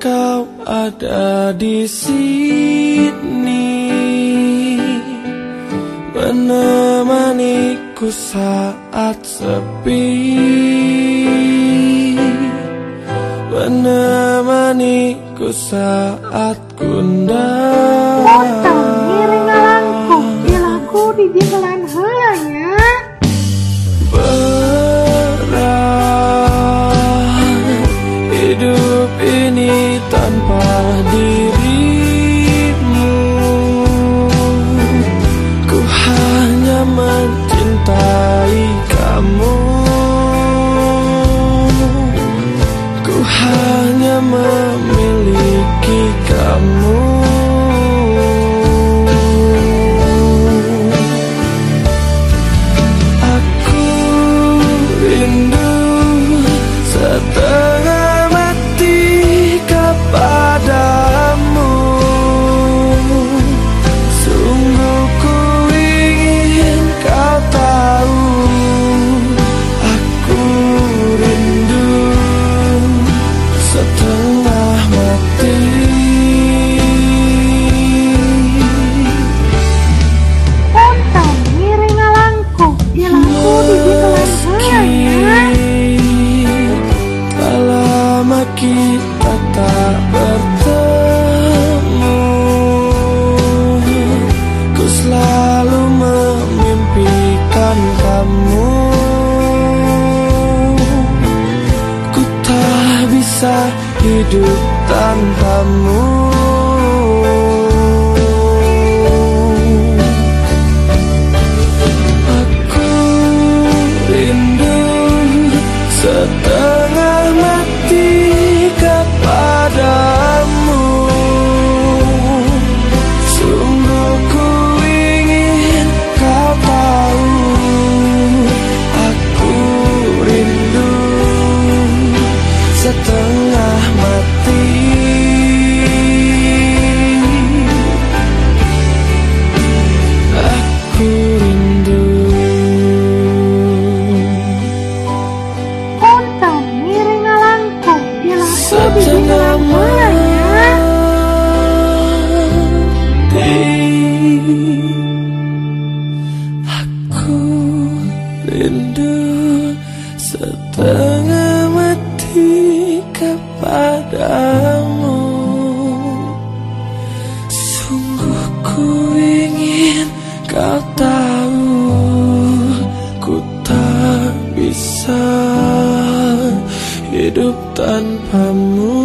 kau ada di sini Menemaniku saat sepi Menemaniku saat gundah ini tanpa hidup tanpamu setengah mati. Aku rindu. Ilaku di Setengah mati. Aku rindu setengah mati kepadamu Sungguh ku ingin kau tahu Ku tak bisa hidup tanpamu